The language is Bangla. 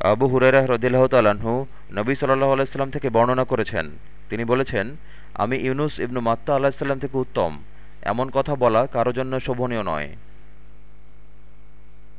আবু হুরেরা হ্রদিল্লাহ তালাহু নবী সাল্লাহ আলাইসাল্লাম থেকে বর্ণনা করেছেন। তিনি বলেছেন, আমি ইউনুস ইবনু মাত্তা আলাহিসাল্লাম থেকে উত্তম। এমন কথা বলা কারও জন্য শোভনীয় নয়।